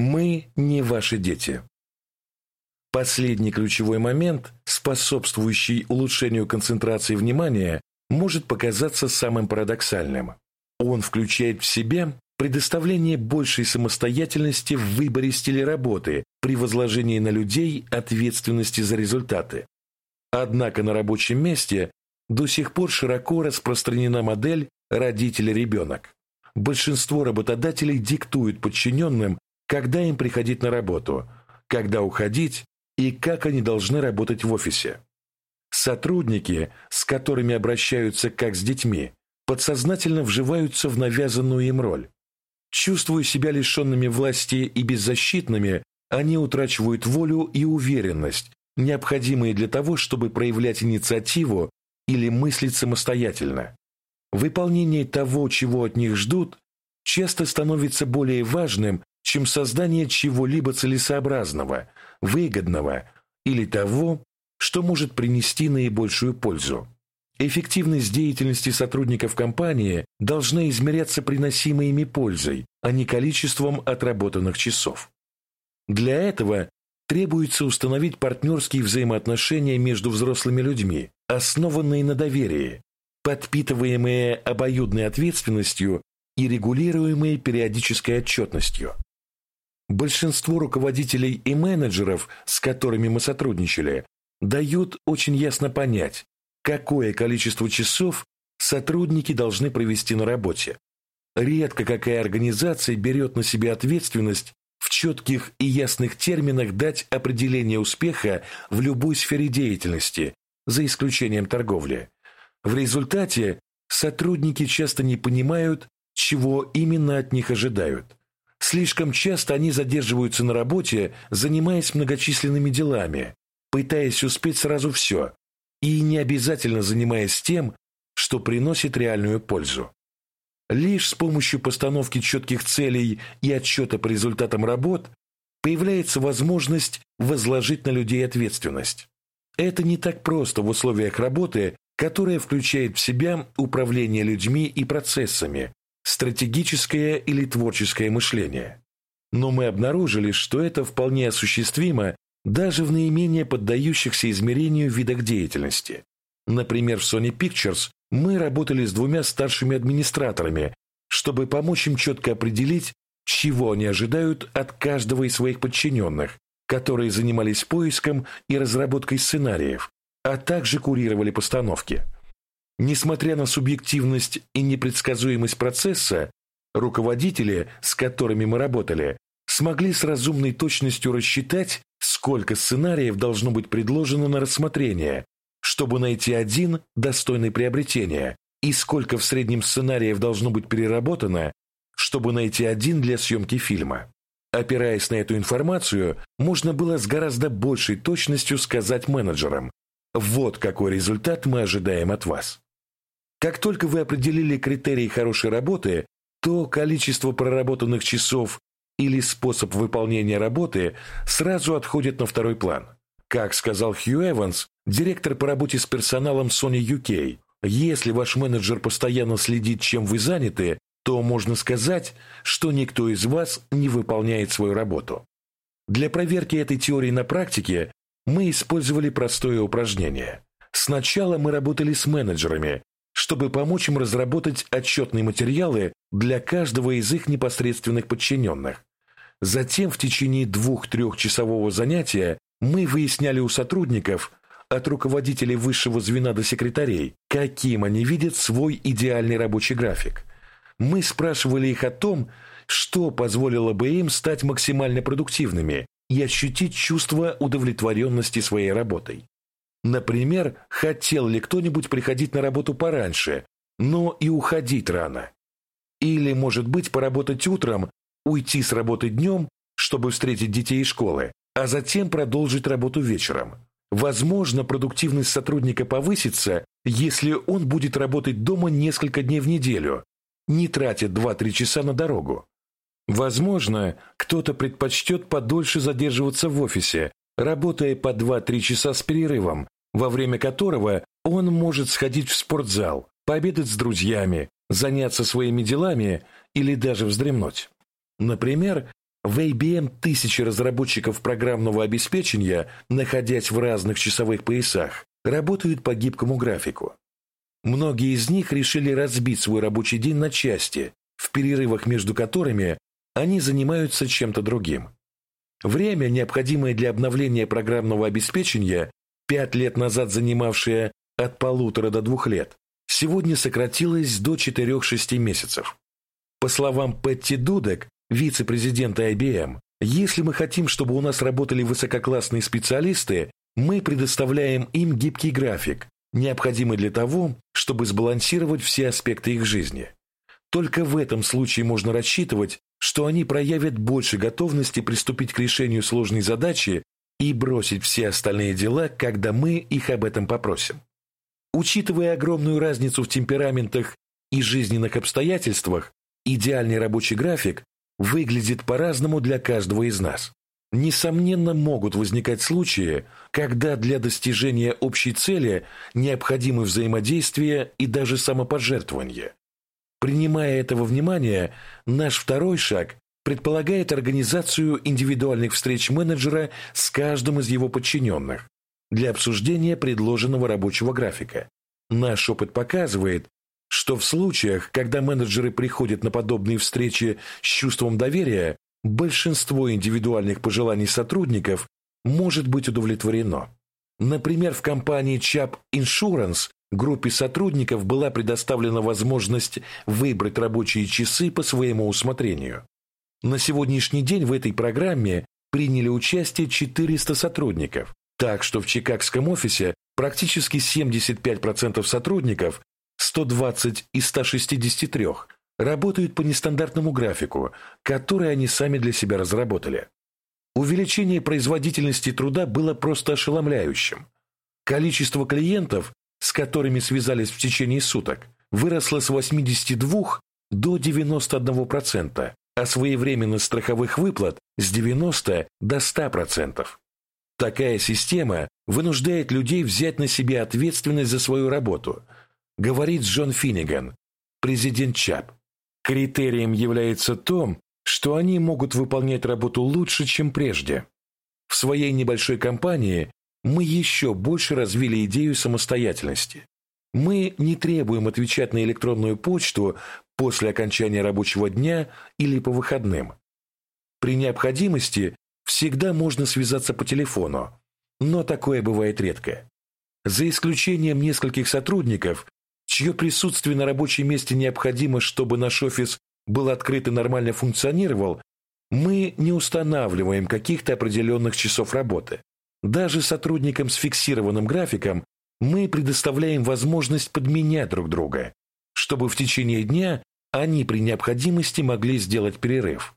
Мы не ваши дети. Последний ключевой момент, способствующий улучшению концентрации внимания, может показаться самым парадоксальным. Он включает в себя предоставление большей самостоятельности в выборе стиля работы при возложении на людей ответственности за результаты. Однако на рабочем месте до сих пор широко распространена модель «родитель-ребенок». Большинство работодателей диктуют подчиненным, когда им приходить на работу, когда уходить и как они должны работать в офисе. Сотрудники, с которыми обращаются как с детьми, подсознательно вживаются в навязанную им роль. Чувствуя себя лишенными власти и беззащитными, они утрачивают волю и уверенность, необходимые для того, чтобы проявлять инициативу или мыслить самостоятельно. Выполнение того, чего от них ждут, часто становится более важным, чем создание чего-либо целесообразного, выгодного или того, что может принести наибольшую пользу. Эффективность деятельности сотрудников компании должна измеряться приносимой ими пользой, а не количеством отработанных часов. Для этого требуется установить партнерские взаимоотношения между взрослыми людьми, основанные на доверии, подпитываемые обоюдной ответственностью и регулируемые периодической отчетностью. Большинство руководителей и менеджеров, с которыми мы сотрудничали, дают очень ясно понять, какое количество часов сотрудники должны провести на работе. Редко какая организация берет на себя ответственность в четких и ясных терминах дать определение успеха в любой сфере деятельности, за исключением торговли. В результате сотрудники часто не понимают, чего именно от них ожидают. Слишком часто они задерживаются на работе, занимаясь многочисленными делами, пытаясь успеть сразу все, и не обязательно занимаясь тем, что приносит реальную пользу. Лишь с помощью постановки четких целей и отчета по результатам работ появляется возможность возложить на людей ответственность. Это не так просто в условиях работы, которая включает в себя управление людьми и процессами, стратегическое или творческое мышление. Но мы обнаружили, что это вполне осуществимо даже в наименее поддающихся измерению видах деятельности. Например, в Sony Pictures мы работали с двумя старшими администраторами, чтобы помочь им четко определить, чего они ожидают от каждого из своих подчиненных, которые занимались поиском и разработкой сценариев, а также курировали постановки. Несмотря на субъективность и непредсказуемость процесса, руководители, с которыми мы работали, смогли с разумной точностью рассчитать, сколько сценариев должно быть предложено на рассмотрение, чтобы найти один достойный приобретения, и сколько в среднем сценариев должно быть переработано, чтобы найти один для съемки фильма. Опираясь на эту информацию, можно было с гораздо большей точностью сказать менеджерам, вот какой результат мы ожидаем от вас. Как только вы определили критерии хорошей работы, то количество проработанных часов или способ выполнения работы сразу отходит на второй план. Как сказал Хью Эванс, директор по работе с персоналом Sony UK, если ваш менеджер постоянно следит, чем вы заняты, то можно сказать, что никто из вас не выполняет свою работу. Для проверки этой теории на практике мы использовали простое упражнение. Сначала мы работали с менеджерами, чтобы помочь им разработать отчетные материалы для каждого из их непосредственных подчиненных. Затем в течение двух-трехчасового занятия мы выясняли у сотрудников, от руководителей высшего звена до секретарей, каким они видят свой идеальный рабочий график. Мы спрашивали их о том, что позволило бы им стать максимально продуктивными и ощутить чувство удовлетворенности своей работой. Например, хотел ли кто-нибудь приходить на работу пораньше, но и уходить рано. Или, может быть, поработать утром, уйти с работы днем, чтобы встретить детей из школы, а затем продолжить работу вечером. Возможно, продуктивность сотрудника повысится, если он будет работать дома несколько дней в неделю, не тратя 2-3 часа на дорогу. Возможно, кто-то предпочтет подольше задерживаться в офисе, работая по 2-3 часа с перерывом, во время которого он может сходить в спортзал, пообедать с друзьями, заняться своими делами или даже вздремнуть. Например, В IBM тысячи разработчиков программного обеспечения, находясь в разных часовых поясах, работают по гибкому графику. Многие из них решили разбить свой рабочий день на части, в перерывах между которыми они занимаются чем-то другим. Время, необходимое для обновления программного обеспечения, пять лет назад занимавшее от полутора до двух лет, сегодня сократилось до 4-6 месяцев. По словам Петти Дудек, вице-президента IBM, если мы хотим, чтобы у нас работали высококлассные специалисты, мы предоставляем им гибкий график, необходимый для того, чтобы сбалансировать все аспекты их жизни. Только в этом случае можно рассчитывать, что они проявят больше готовности приступить к решению сложной задачи и бросить все остальные дела, когда мы их об этом попросим. Учитывая огромную разницу в темпераментах и жизненных обстоятельствах, идеальный рабочий график выглядит по-разному для каждого из нас. Несомненно, могут возникать случаи, когда для достижения общей цели необходимы взаимодействие и даже самопожертвование. Принимая это во внимание, наш второй шаг предполагает организацию индивидуальных встреч менеджера с каждым из его подчиненных для обсуждения предложенного рабочего графика. Наш опыт показывает, что в случаях, когда менеджеры приходят на подобные встречи с чувством доверия, большинство индивидуальных пожеланий сотрудников может быть удовлетворено. Например, в компании Chubb Insurance группе сотрудников была предоставлена возможность выбрать рабочие часы по своему усмотрению. На сегодняшний день в этой программе приняли участие 400 сотрудников, так что в чикагском офисе практически 75% сотрудников 120 из 163 работают по нестандартному графику, который они сами для себя разработали. Увеличение производительности труда было просто ошеломляющим. Количество клиентов, с которыми связались в течение суток, выросло с 82 до 91%, а своевременность страховых выплат с 90 до 100%. Такая система вынуждает людей взять на себя ответственность за свою работу – говорит Джон Финниган, президент ЧАП. Критерием является то, что они могут выполнять работу лучше, чем прежде. В своей небольшой компании мы еще больше развили идею самостоятельности. Мы не требуем отвечать на электронную почту после окончания рабочего дня или по выходным. При необходимости всегда можно связаться по телефону, но такое бывает редко. За исключением нескольких сотрудников, чье присутствие на рабочем месте необходимо, чтобы наш офис был открыт и нормально функционировал, мы не устанавливаем каких-то определенных часов работы. Даже сотрудникам с фиксированным графиком мы предоставляем возможность подменять друг друга, чтобы в течение дня они при необходимости могли сделать перерыв.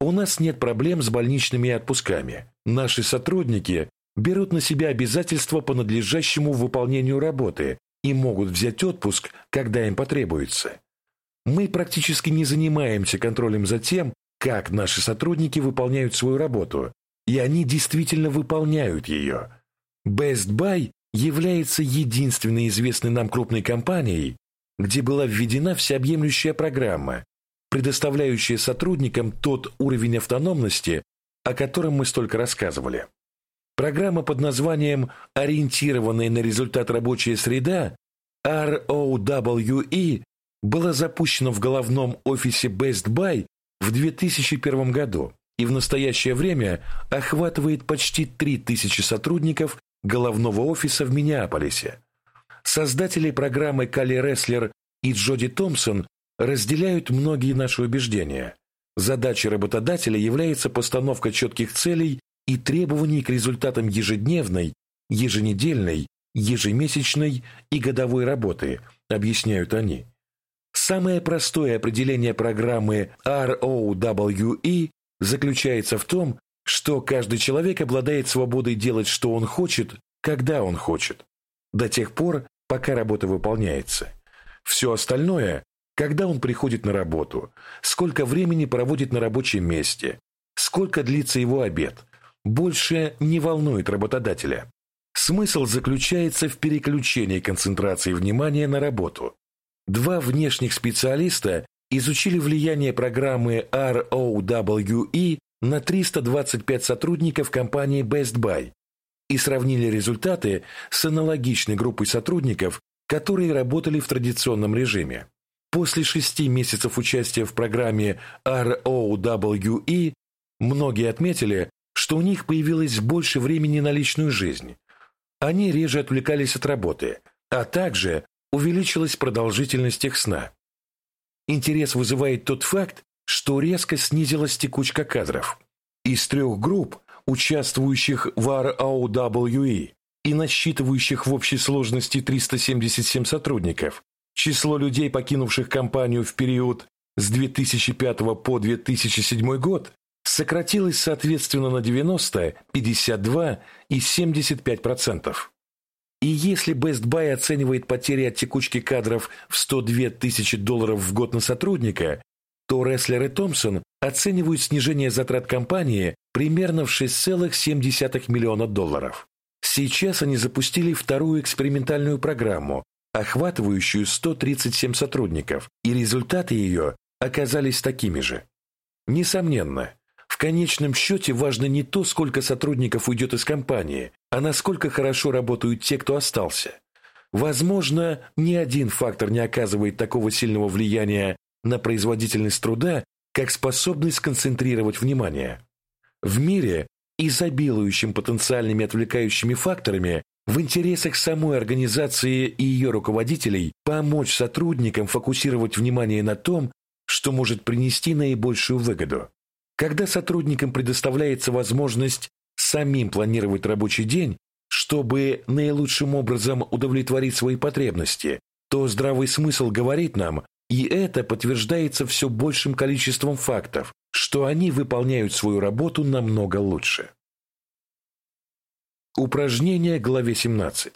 У нас нет проблем с больничными отпусками. Наши сотрудники берут на себя обязательства по надлежащему выполнению работы, и могут взять отпуск, когда им потребуется. Мы практически не занимаемся контролем за тем, как наши сотрудники выполняют свою работу, и они действительно выполняют ее. Best Buy является единственной известной нам крупной компанией, где была введена всеобъемлющая программа, предоставляющая сотрудникам тот уровень автономности, о котором мы столько рассказывали. Программа под названием «Ориентированная на результат рабочая среда» ROWE была запущена в головном офисе Best Buy в 2001 году и в настоящее время охватывает почти 3000 сотрудников головного офиса в Миннеаполисе. Создатели программы Калли Ресслер и Джоди Томпсон разделяют многие наши убеждения. Задачей работодателя является постановка четких целей и требований к результатам ежедневной, еженедельной, ежемесячной и годовой работы, объясняют они. Самое простое определение программы ROWE заключается в том, что каждый человек обладает свободой делать, что он хочет, когда он хочет, до тех пор, пока работа выполняется. Все остальное, когда он приходит на работу, сколько времени проводит на рабочем месте, сколько длится его обед, больше не волнует работодателя. Смысл заключается в переключении концентрации внимания на работу. Два внешних специалиста изучили влияние программы ROWE на 325 сотрудников компании Best Buy и сравнили результаты с аналогичной группой сотрудников, которые работали в традиционном режиме. После шести месяцев участия в программе ROWE многие отметили, что у них появилось больше времени на личную жизнь. Они реже отвлекались от работы, а также увеличилась продолжительность их сна. Интерес вызывает тот факт, что резко снизилась текучка кадров. Из трех групп, участвующих в ROWE и насчитывающих в общей сложности 377 сотрудников, число людей, покинувших компанию в период с 2005 по 2007 год, сократилось соответственно на 90, 52 и 75%. И если Best Buy оценивает потери от текучки кадров в 102 тысячи долларов в год на сотрудника, то Рестлер и Томпсон оценивают снижение затрат компании примерно в 6,7 миллиона долларов. Сейчас они запустили вторую экспериментальную программу, охватывающую 137 сотрудников, и результаты ее оказались такими же. Несомненно, в конечном счете важно не то, сколько сотрудников уйдет из компании, а насколько хорошо работают те, кто остался. Возможно, ни один фактор не оказывает такого сильного влияния на производительность труда, как способность сконцентрировать внимание. В мире, изобилующем потенциальными отвлекающими факторами, в интересах самой организации и ее руководителей помочь сотрудникам фокусировать внимание на том, что может принести наибольшую выгоду. Когда сотрудникам предоставляется возможность самим планировать рабочий день, чтобы наилучшим образом удовлетворить свои потребности, то здравый смысл говорит нам, и это подтверждается все большим количеством фактов, что они выполняют свою работу намного лучше. Упражнение главе 17.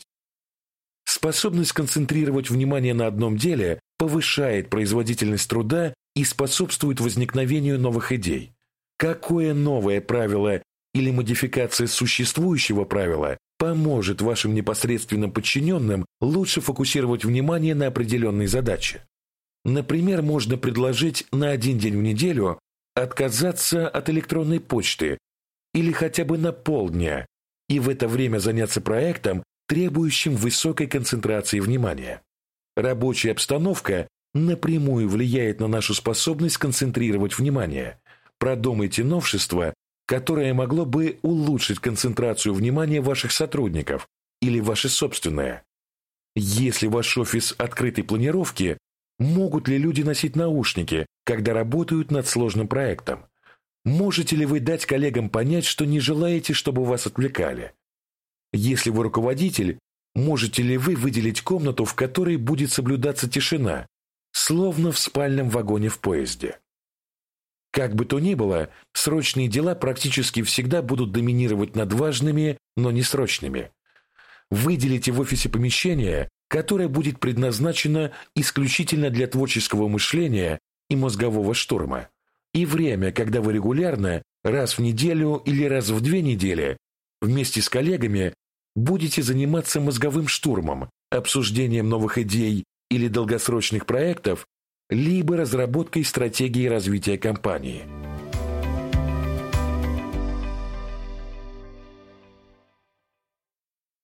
Способность концентрировать внимание на одном деле повышает производительность труда и способствует возникновению новых идей. Какое новое правило или модификация существующего правила поможет вашим непосредственным подчиненным лучше фокусировать внимание на определенной задаче? Например, можно предложить на один день в неделю отказаться от электронной почты или хотя бы на полдня и в это время заняться проектом, требующим высокой концентрации внимания. Рабочая обстановка напрямую влияет на нашу способность концентрировать внимание. Продумайте новшество, которое могло бы улучшить концентрацию внимания ваших сотрудников или ваше собственное. Если ваш офис открытой планировки, Могут ли люди носить наушники, когда работают над сложным проектом? Можете ли вы дать коллегам понять, что не желаете, чтобы вас отвлекали? Если вы руководитель, можете ли вы выделить комнату, в которой будет соблюдаться тишина, словно в спальном вагоне в поезде? Как бы то ни было, срочные дела практически всегда будут доминировать над важными, но не срочными. Выделите в офисе помещение, которое будет предназначено исключительно для творческого мышления и мозгового штурма, и время, когда вы регулярно, раз в неделю или раз в две недели, вместе с коллегами будете заниматься мозговым штурмом, обсуждением новых идей или долгосрочных проектов, либо разработкой стратегии развития компании –